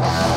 Bye.